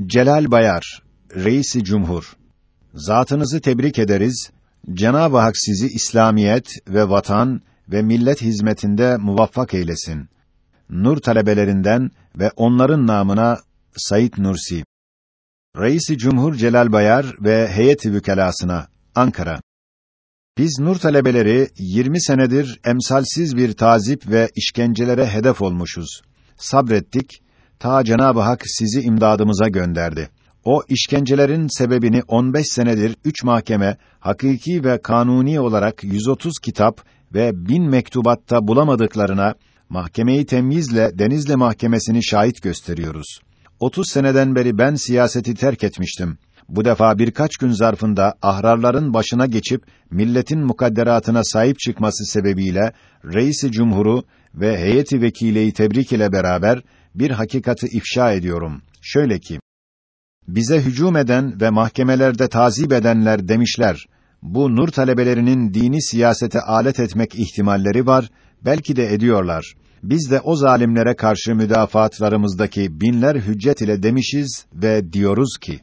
Celal Bayar, Reisi Cumhur. Zatınızı tebrik ederiz. Cenab-ı Hak sizi İslamiyet ve vatan ve millet hizmetinde muvaffak eylesin. Nur talebelerinden ve onların namına Sayit Nursi. Reisi Cumhur Celal Bayar ve heyet vükelasına Ankara. Biz Nur talebeleri 20 senedir emsalsiz bir tazip ve işkencelere hedef olmuşuz. Sabrettik, ta Cenab-ı Hak sizi imdadımıza gönderdi. O işkencelerin sebebini 15 senedir 3 mahkeme, hakiki ve kanuni olarak 130 kitap ve 1000 mektubatta bulamadıklarına, mahkemeyi temyizle Denizli Mahkemesini şahit gösteriyoruz. 30 seneden beri ben siyaseti terk etmiştim. Bu defa birkaç gün zarfında ahrarların başına geçip milletin mukadderatına sahip çıkması sebebiyle reisi cumhuru ve heyeti vekileyi tebrik ile beraber bir hakikati ifşa ediyorum. Şöyle ki bize hücum eden ve mahkemelerde tazip edenler demişler. Bu nur talebelerinin dini siyasete alet etmek ihtimalleri var, belki de ediyorlar. Biz de o zalimlere karşı müdafaatlarımızdaki binler hüccet ile demişiz ve diyoruz ki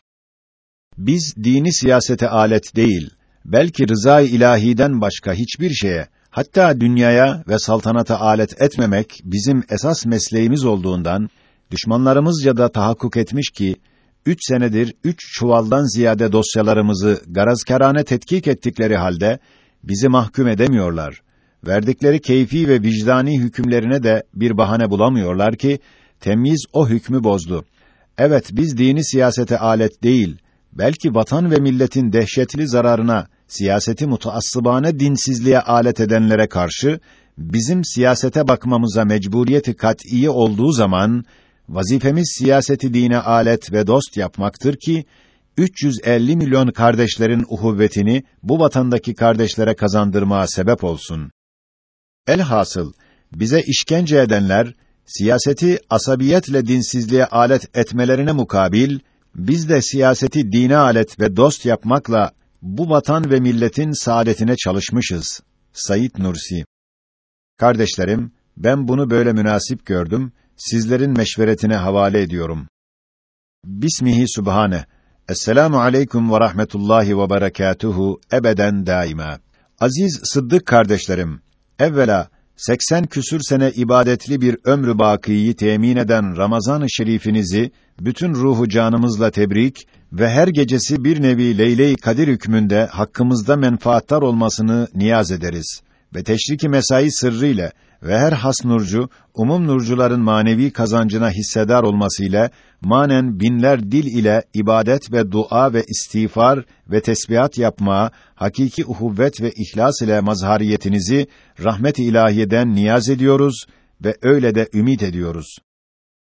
biz dini siyasete alet değil, belki rızay ilahiden başka hiçbir şeye, hatta dünyaya ve saltanata alet etmemek bizim esas mesleğimiz olduğundan düşmanlarımızca da tahakkuk etmiş ki üç senedir üç çuvaldan ziyade dosyalarımızı garazkârane tetkik ettikleri halde bizi mahkum edemiyorlar. Verdikleri keyfi ve vicdani hükümlerine de bir bahane bulamıyorlar ki temyiz o hükmü bozdu. Evet biz dini siyasete alet değil, belki vatan ve milletin dehşetli zararına siyaseti mutaassıbane dinsizliğe alet edenlere karşı bizim siyasete bakmamıza mecburiyeti kat'î olduğu zaman vazifemiz siyaseti dine alet ve dost yapmaktır ki 350 milyon kardeşlerin uhuvvetini bu vatandaki kardeşlere kazandırmaya sebep olsun. Elhasıl bize işkence edenler siyaseti asabiyetle dinsizliğe alet etmelerine mukabil biz de siyaseti dine alet ve dost yapmakla bu vatan ve milletin saadetine çalışmışız. Sayit Nursi. Kardeşlerim, ben bunu böyle münasip gördüm, sizlerin meşveretine havale ediyorum. Bismihi Sübhane. Esselamu aleyküm ve rahmetullahi ve berekatuhu ebeden daima. Aziz Sıddık kardeşlerim, evvela 80 küsür sene ibadetli bir ömrü bakiyi temin eden Ramazan-ı Şerifinizi bütün ruhu canımızla tebrik ve her gecesi bir nevi Leyle-i Kadir hükmünde hakkımızda menfaattar olmasını niyaz ederiz ve teşriki mesai sırrıyla ve her has nurcu umum nurcuların manevi kazancına hissedar olmasıyla manen binler dil ile ibadet ve dua ve istiğfar ve tesbihat yapmaya hakiki uhuvvet ve ihlas ile mazhariyetinizi rahmet-i ilahiyeden niyaz ediyoruz ve öyle de ümit ediyoruz.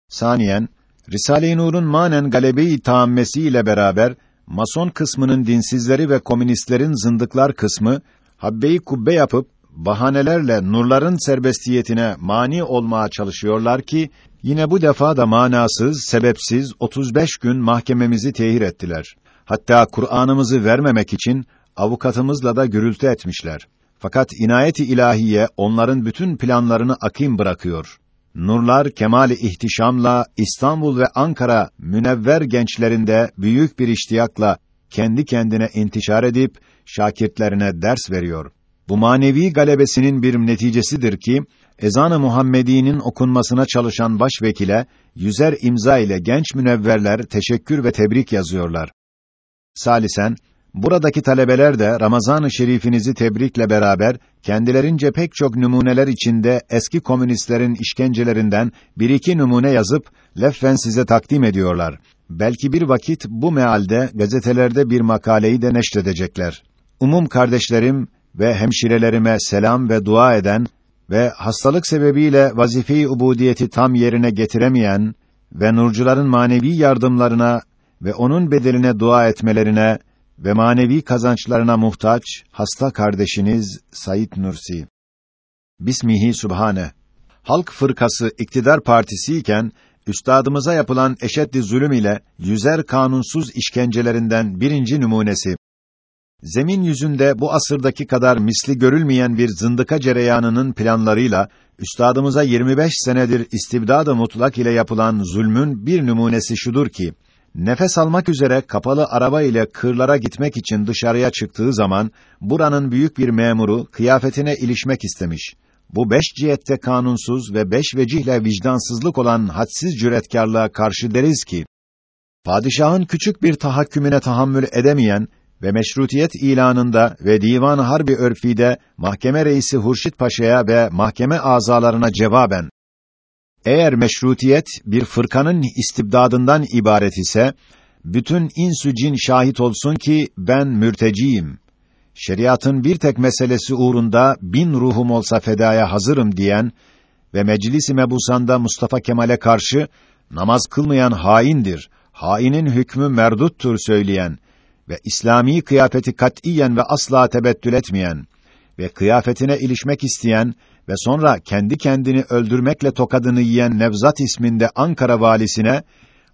Saniyen Risale-i Nur'un manen galebeyi taammesi ile beraber mason kısmının dinsizleri ve komünistlerin zındıklar kısmı habbeyi kubbe yapıp bahanelerle nurların serbestiyetine mani olmaya çalışıyorlar ki yine bu defa da manasız, sebepsiz 35 gün mahkememizi tehir ettiler. Hatta Kur'an'ımızı vermemek için avukatımızla da gürültü etmişler. Fakat inayeti ilahiye onların bütün planlarını akim bırakıyor. Nurlar kemali ihtişamla İstanbul ve Ankara münevver gençlerinde büyük bir iştiyakla kendi kendine intişar edip şakirtlerine ders veriyor. Bu manevi galebesinin bir neticesidir ki ezan-ı Muhammedi'nin okunmasına çalışan başvekile yüzer imza ile genç münevverler teşekkür ve tebrik yazıyorlar. Salisen buradaki talebeler de Ramazan-ı Şerifinizi tebrikle beraber kendilerince pek çok numuneler içinde eski komünistlerin işkencelerinden bir iki numune yazıp leffen size takdim ediyorlar. Belki bir vakit bu mealde gazetelerde bir makaleyi de neşredecekler. Umum kardeşlerim ve hemşirelerime selam ve dua eden ve hastalık sebebiyle vazife-i ubudiyeti tam yerine getiremeyen ve nurcuların manevi yardımlarına ve onun bedeline dua etmelerine ve manevi kazançlarına muhtaç hasta kardeşiniz Sayit Nursi. Bismihi Subhane. Halk Fırkası iktidar partisi iken üstadımıza yapılan eşeddi zulüm ile yüzer kanunsuz işkencelerinden birinci numunesi zemin yüzünde bu asırdaki kadar misli görülmeyen bir zındıka cereyanının planlarıyla üstadımıza 25 senedir istibdad-ı mutlak ile yapılan zulmün bir numunesi şudur ki Nefes almak üzere kapalı araba ile kırlara gitmek için dışarıya çıktığı zaman buranın büyük bir memuru kıyafetine ilişmek istemiş. Bu beş cihette kanunsuz ve beş vecihle vicdansızlık olan hadsiz cüretkarlığa karşı deriz ki padişahın küçük bir tahakkümüne tahammül edemeyen ve meşrutiyet ilanında ve divan harbi örfide mahkeme reisi Hurşit Paşa'ya ve mahkeme azalarına cevaben eğer meşrutiyet bir fırkanın istibdadından ibaret ise bütün insü cin şahit olsun ki ben mürteciyim. Şeriatın bir tek meselesi uğrunda bin ruhum olsa fedaya hazırım diyen ve meclis-i mebusanda Mustafa Kemal'e karşı namaz kılmayan haindir, hainin hükmü merduttur söyleyen ve İslami kıyafeti katiyen ve asla tebettül etmeyen ve kıyafetine ilişmek isteyen ve sonra kendi kendini öldürmekle tokadını yiyen Nevzat isminde Ankara valisine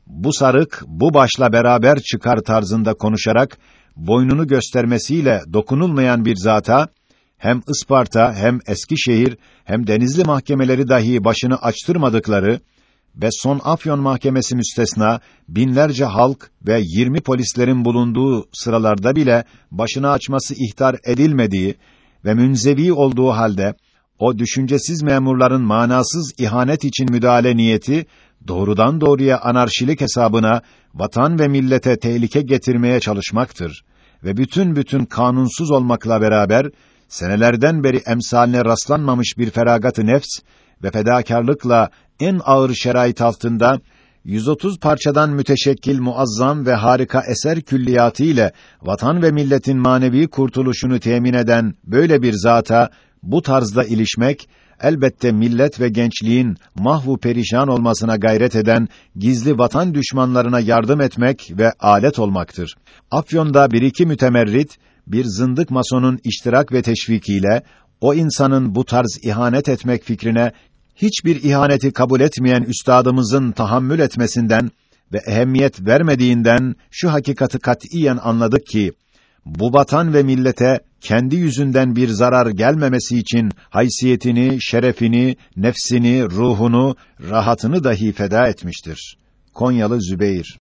bu sarık bu başla beraber çıkar tarzında konuşarak boynunu göstermesiyle dokunulmayan bir zata hem Isparta hem Eskişehir hem Denizli mahkemeleri dahi başını açtırmadıkları ve son Afyon mahkemesi müstesna binlerce halk ve 20 polislerin bulunduğu sıralarda bile başını açması ihtar edilmediği ve münzevi olduğu halde o düşüncesiz memurların manasız ihanet için müdahale niyeti doğrudan doğruya anarşilik hesabına vatan ve millete tehlike getirmeye çalışmaktır ve bütün bütün kanunsuz olmakla beraber senelerden beri emsaline rastlanmamış bir feragat-ı nefs ve fedakarlıkla en ağır şerait altında 130 parçadan müteşekkil muazzam ve harika eser külliyatı ile vatan ve milletin manevi kurtuluşunu temin eden böyle bir zata bu tarzda ilişmek elbette millet ve gençliğin mahvu perişan olmasına gayret eden gizli vatan düşmanlarına yardım etmek ve alet olmaktır. Afyon'da bir iki mütemerrit bir zındık masonun iştirak ve teşvikiyle o insanın bu tarz ihanet etmek fikrine hiçbir ihaneti kabul etmeyen üstadımızın tahammül etmesinden ve ehemmiyet vermediğinden şu hakikati katiyen anladık ki bu vatan ve millete kendi yüzünden bir zarar gelmemesi için haysiyetini, şerefini, nefsini, ruhunu, rahatını dahi feda etmiştir. Konyalı Zübeyir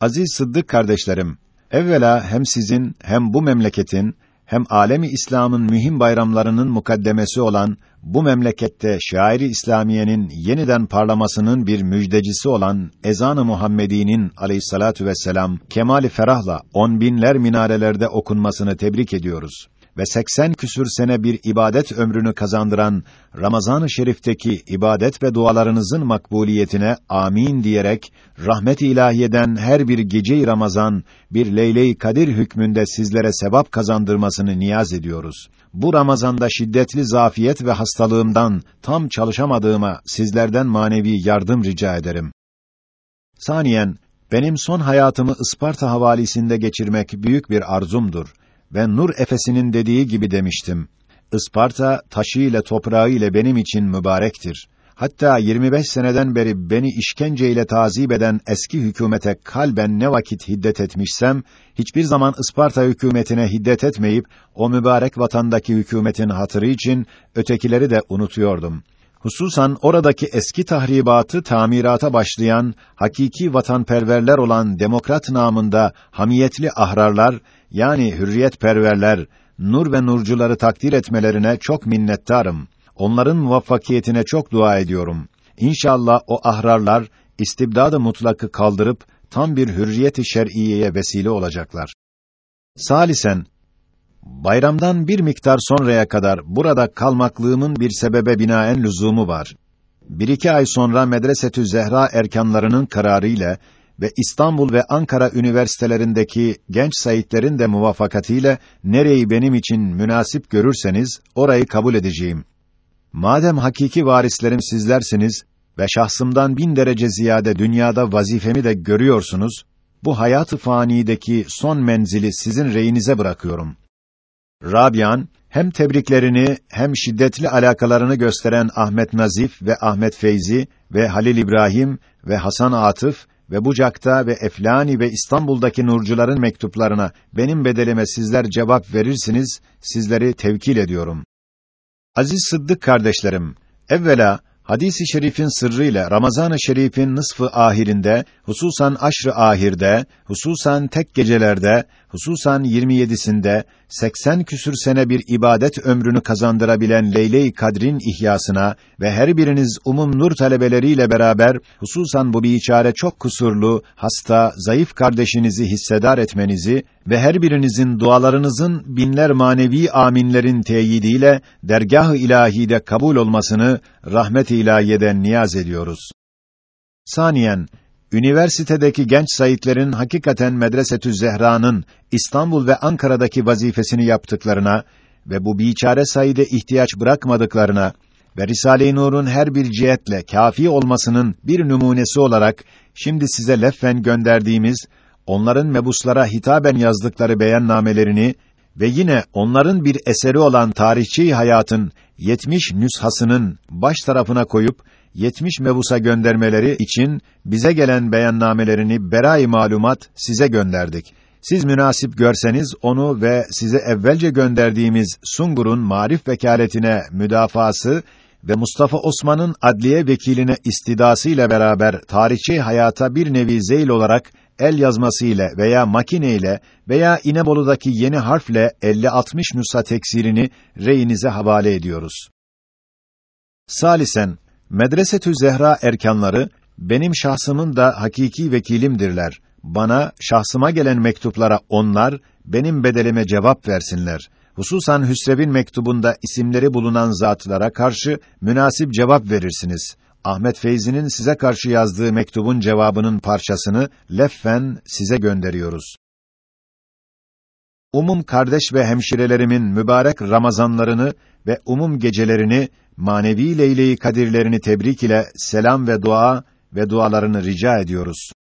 Aziz Sıddık kardeşlerim, evvela hem sizin hem bu memleketin hem alemi İslam'ın mühim bayramlarının mukaddemesi olan bu memlekette şairi İslamiyenin yeniden parlamasının bir müjdecisi olan ezan-ı Muhammedi'nin aleyhissalatu vesselam kemali ferahla on binler minarelerde okunmasını tebrik ediyoruz ve 80 küsür sene bir ibadet ömrünü kazandıran Ramazan-ı Şerif'teki ibadet ve dualarınızın makbuliyetine amin diyerek rahmet ilahiyeden her bir gece Ramazan bir Leyle-i Kadir hükmünde sizlere sevap kazandırmasını niyaz ediyoruz. Bu Ramazanda şiddetli zafiyet ve hastalığımdan tam çalışamadığıma sizlerden manevi yardım rica ederim. Saniyen benim son hayatımı Isparta havalisinde geçirmek büyük bir arzumdur ve Nur Efes'inin dediği gibi demiştim. Isparta taşı ile toprağı ile benim için mübarektir. Hatta 25 seneden beri beni işkence ile tazip eden eski hükümete kalben ne vakit hiddet etmişsem, hiçbir zaman Isparta hükümetine hiddet etmeyip, o mübarek vatandaki hükümetin hatırı için ötekileri de unutuyordum. Hususan oradaki eski tahribatı tamirata başlayan, hakiki vatanperverler olan demokrat namında hamiyetli ahrarlar, yani hürriyet perverler, nur ve nurcuları takdir etmelerine çok minnettarım. Onların muvaffakiyetine çok dua ediyorum. İnşallah o ahrarlar istibdadı mutlakı kaldırıp tam bir hürriyeti şer'iyeye vesile olacaklar. Salisen bayramdan bir miktar sonraya kadar burada kalmaklığımın bir sebebe binaen lüzumu var. Bir iki ay sonra Medresetü Zehra erkanlarının kararı ile ve İstanbul ve Ankara üniversitelerindeki genç sayitlerin de muvaffakatiyle nereyi benim için münasip görürseniz orayı kabul edeceğim. Madem hakiki varislerim sizlersiniz ve şahsımdan bin derece ziyade dünyada vazifemi de görüyorsunuz, bu hayat-ı fanideki son menzili sizin reyinize bırakıyorum. Rabian, hem tebriklerini hem şiddetli alakalarını gösteren Ahmet Nazif ve Ahmet Feyzi ve Halil İbrahim ve Hasan Atıf ve Bucak'ta ve Eflani ve İstanbul'daki nurcuların mektuplarına benim bedelime sizler cevap verirsiniz, sizleri tevkil ediyorum. Aziz Sıddık kardeşlerim, evvela Hadis-i şerifin sırrıyla Ramazan-ı Şerif'in nısfı ahirinde, hususan aşr-ı ahirde, hususan tek gecelerde, hususan 27'sinde 80 küsür sene bir ibadet ömrünü kazandırabilen Leyle-i Kadr'in ihyasına ve her biriniz umum nur talebeleriyle beraber hususan bu biçare çok kusurlu, hasta, zayıf kardeşinizi hissedar etmenizi ve her birinizin dualarınızın binler manevi aminlerin teyidiyle dergah-ı ilahide kabul olmasını rahmet-i ilahiyeden niyaz ediyoruz. Saniyen üniversitedeki genç sayitlerin hakikaten Medresetü Zehra'nın İstanbul ve Ankara'daki vazifesini yaptıklarına ve bu biçare sayide ihtiyaç bırakmadıklarına ve Risale-i Nur'un her bir cihetle kafi olmasının bir numunesi olarak şimdi size leffen gönderdiğimiz onların mebuslara hitaben yazdıkları beyannamelerini ve yine onların bir eseri olan tarihçi hayatın 70 nüshasının baş tarafına koyup 70 mebusa göndermeleri için bize gelen beyannamelerini berai malumat size gönderdik. Siz münasip görseniz onu ve size evvelce gönderdiğimiz Sungur'un marif vekaletine müdafası ve Mustafa Osman'ın adliye vekiline istidası ile beraber tarihçi hayata bir nevi zeyl olarak el yazması ile veya makine ile veya İnebolu'daki yeni harfle 50-60 nüsha teksirini reyinize havale ediyoruz. Salisen, Medresetü Zehra erkanları benim şahsımın da hakiki vekilimdirler. Bana şahsıma gelen mektuplara onlar benim bedelime cevap versinler. Hususan Hüsrev'in mektubunda isimleri bulunan zatlara karşı münasip cevap verirsiniz. Ahmet Feyzi'nin size karşı yazdığı mektubun cevabının parçasını leffen size gönderiyoruz. Umum kardeş ve hemşirelerimin mübarek Ramazanlarını ve umum gecelerini manevi leyle-i kadirlerini tebrik ile selam ve dua ve dualarını rica ediyoruz.